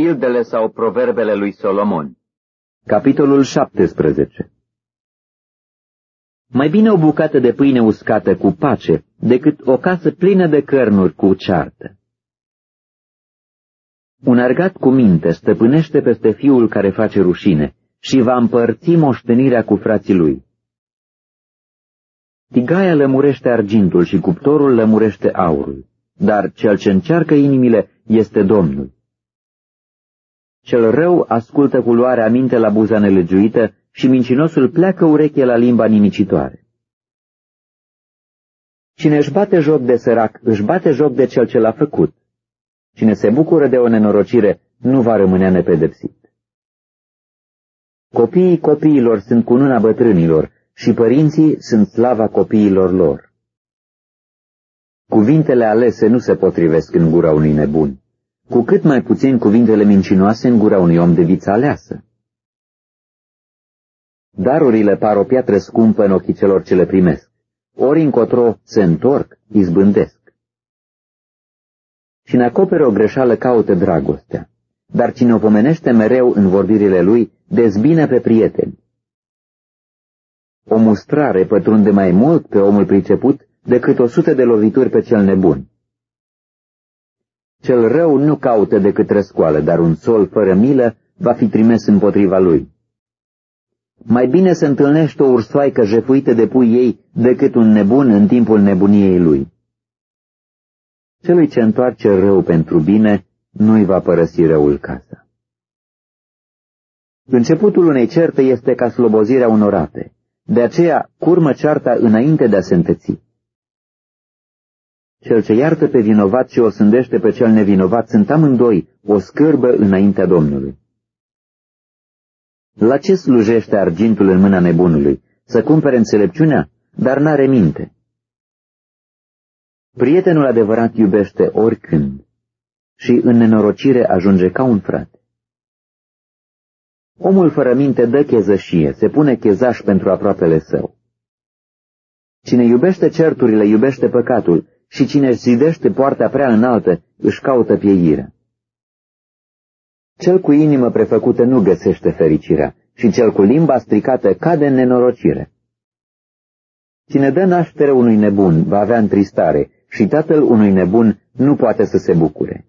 Pildele sau proverbele lui Solomon Capitolul 17 Mai bine o bucată de pâine uscată cu pace decât o casă plină de cărnuri cu ceartă. Un argat cu minte stăpânește peste fiul care face rușine și va împărți moștenirea cu frații lui. Tigaia lămurește argintul și cuptorul lămurește aurul, dar cel ce încearcă inimile este Domnul. Cel rău ascultă cu luarea minte la buza nelegiuită și mincinosul pleacă ureche la limba nimicitoare. Cine își bate joc de sărac, își bate joc de cel ce l-a făcut. Cine se bucură de o nenorocire, nu va rămâne nepedepsit. Copiii copiilor sunt cununa bătrânilor și părinții sunt slava copiilor lor. Cuvintele alese nu se potrivesc în gura unui nebun cu cât mai puțin cuvintele mincinoase în gura unui om de viță aleasă. Darurile par o piatră scumpă în ochii celor ce le primesc. Ori încotro se întorc, izbândesc. Cine acoperă o greșeală caută dragostea, dar cine o pomenește mereu în vorbirile lui, dezbine pe prieteni. O mustrare pătrunde mai mult pe omul priceput decât o sută de lovituri pe cel nebun. Cel rău nu caută decât răscoală, dar un sol fără milă va fi trimis împotriva lui. Mai bine să întâlnește o ursoaică jefuită de pui ei decât un nebun în timpul nebuniei lui. Celui ce întoarce rău pentru bine, nu-i va părăsi răul casa. Începutul unei certe este ca slobozirea unor ape. De aceea, curmă cearta înainte de a se înteți. Cel ce iartă pe vinovat și o sândește pe cel nevinovat sunt amândoi o scârbă înaintea Domnului. La ce slujește argintul în mâna nebunului? Să cumpere înțelepciunea, dar n-are minte. Prietenul adevărat iubește oricând și în nenorocire ajunge ca un frate. Omul fără minte dă chezășie, se pune chezaș pentru aproapele său. Cine iubește certurile, iubește păcatul și cine zidește poarta prea înaltă își caută pieirea. Cel cu inimă prefăcută nu găsește fericirea și cel cu limba stricată cade în nenorocire. Cine dă naștere unui nebun va avea întristare și tatăl unui nebun nu poate să se bucure.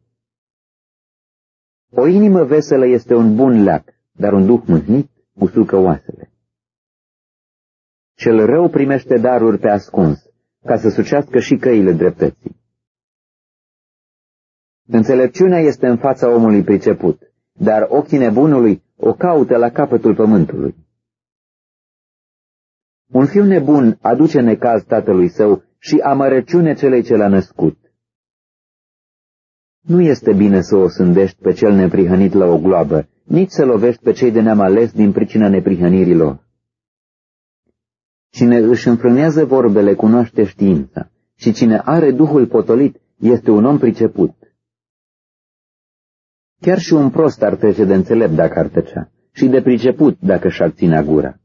O inimă veselă este un bun leac, dar un duh mâhnit usucă oasele. Cel rău primește daruri pe ascuns, ca să sucească și căile dreptății. Înțelepciunea este în fața omului priceput, dar ochii nebunului o caută la capătul pământului. Un fiu nebun aduce necaz tatălui său și amărăciune celei ce l-a născut. Nu este bine să o sândești pe cel neprihănit la o gloabă, nici să lovești pe cei de neam ales din pricina neprihănirilor. Cine își înfrânează vorbele cunoaște știința și cine are Duhul potolit este un om priceput. Chiar și un prost ar trece de înțelept dacă ar tăcea și de priceput dacă și-ar ținea gura.